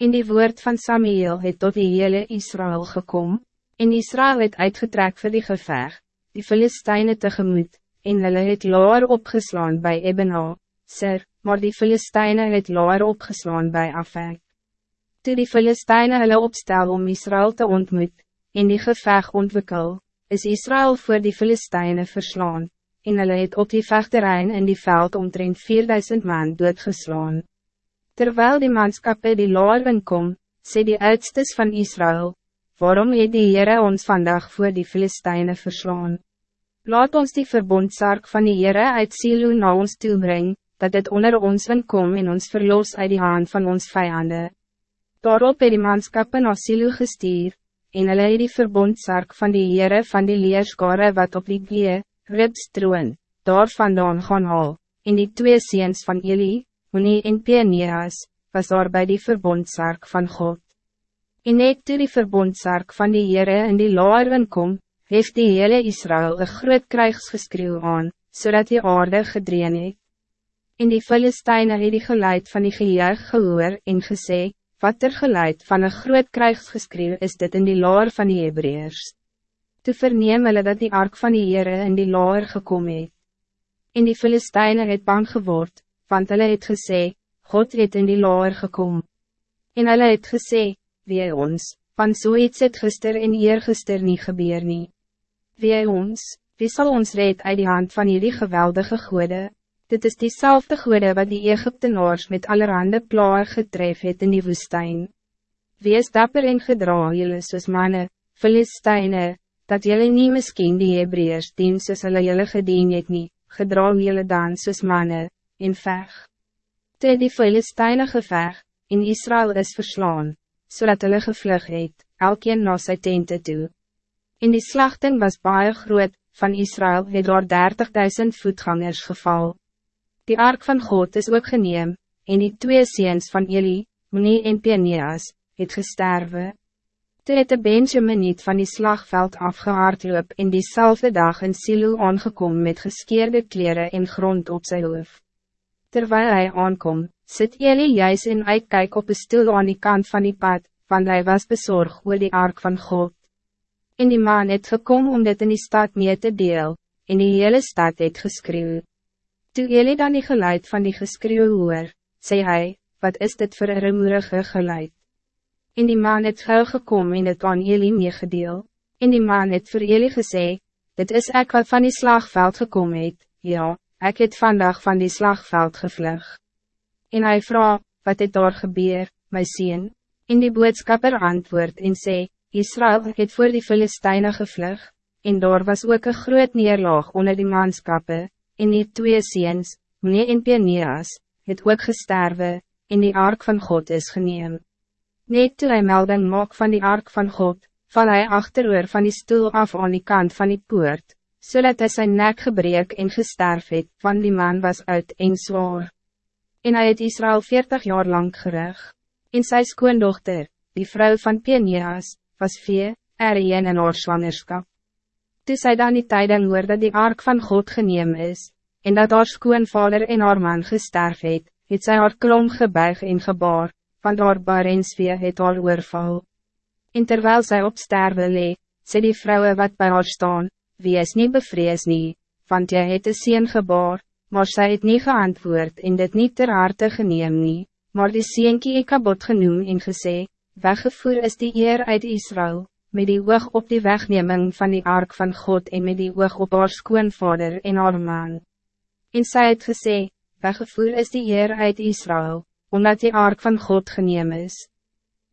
In die woord van Samuel het tot die hele Israël gekom, en Israël het uitgetrek vir die geveg, die Filisteine tegemoet, en hulle het laar opgeslaan bij Ebena, Sir, maar die Filisteine het laar opgeslaan bij Afek. Toe die Filisteine hulle opstel om Israël te ontmoet, en die geveg ontwikkel, is Israël voor die Filisteine verslaan, en hulle het op die vechterrein in die veld omtrent 4000 man doodgeslaan. Terwijl die manskappe die laarwen kom, sê die uitstes van Israël, waarom het die Heere ons vandag voor die Filisteine verslaan? Laat ons die verbondsark van die Heere uit Silo na ons toebring, dat het onder ons wind kom en ons verlos uit die hand van ons vijanden. Daarop het die manskappe na Silo gestuur, en hulle het die verbondsark van die Heere van die leerskare wat op die gee, ribstroon, daar vandaan gaan haal, en die twee seens van Elie, Monie en Peneas, was daar bij die verbondsark van God. En net toe die verbondsark van die Heere in die laarwen kom, heeft die hele Israël een groot krijgsgeskreeuw aan, zodat die aarde gedreen het. En die Filisteine het die geluid van die gejuig gehoor en gesê, wat er geluid van een groot krijgsgeskreeuw is dit in die laar van die Hebreërs. Toe verneem hulle dat die ark van die Heere in die laar gekom het. En die Filisteine het bang geword, want hulle het gesê, God het in die laar gekom. En hulle het gesê, wie ons, want so iets het gister en eergister nie gebeur nie. Wie ons, wie zal ons red uit die hand van jullie geweldige goede? Dit is diezelfde goede wat die Egyptenaars met allerhande plaar getref het in die woestijn. Wie is dapper en gedra jullie soos manne, Filisteine, dat jullie niet misschien die Hebreërs dien soos hulle jullie gedien het nie, gedra jullie dan soos manne, en veg. Toe die Filisteine geveg, en Israël is verslaan, zodat hulle gevlug het, elkeen na sy tente toe. In die slachting was baie groot, van Israël het daar 30.000 voetgangers geval. Die ark van God is ook geneem, en die twee seens van Eli, Moni en Peneas, het gesterwe. Toe het de Benjamin niet van die slagveld afgehaard loop en diezelfde dag in Silo aangekom met geskeerde kleren en grond op zijn hoofd. Terwijl hij aankom, zit Eli juist in uitkijk op een stoel aan die kant van die pad, want hij was bezorgd oor die ark van God. En die man het gekom om dit in die stad mee te deel, en die hele stad het geskreeuw. Toe Eli dan die geluid van die geskreeuw hoor, sê hy, wat is dit voor een rumoerige geluid? En die man het gauw gekom en het aan Eli meegedeel, en die man het voor Eli gesê, dit is ek wat van die slagveld gekom het, ja, ik het vandaag van die slagveld gevlug. En hij vraagt, wat het daar gebeur, my sien? In die boodskapper antwoord en sê, Israël het voor die Filisteine gevlug, en daar was ook een groot neerlaag onder die manskappe, en die twee seens, meneer en Peneas, het ook gesterwe, en die ark van God is geneem. Net toe hy melding maak van die ark van God, val hy achteroor van die stoel af aan die kant van die poort, zodat hij zijn nek gebreek en gesterf het, want die man was uit en zwaar. En hij het Israël veertig jaar lang gerig. En sy skoondochter, die vrouw van Peneas, was vee, erien in haar zwangerskap. Toe sy dan die tyding hoor dat die ark van God geneem is, en dat haar skoonvader en haar man gesterf het, het sy haar klom gebuig en gebaar, want haar barensvee het haar oorval. En terwijl zij op sterwe lee, sê die vrouwen wat bij haar staan, wie is niet bevrees nie, want jy het een sien gebaar, maar sy het nie geantwoord en dit niet ter harte geneem nie, maar die sienkie ek kabot genoem en gesê, weggevoer is die eer uit Israël, met die oog op die wegneming van die ark van God en met die oog op haar skoonvader en haar man. En sy het gesê, weggevoer is die eer uit Israël, omdat die ark van God geneem is.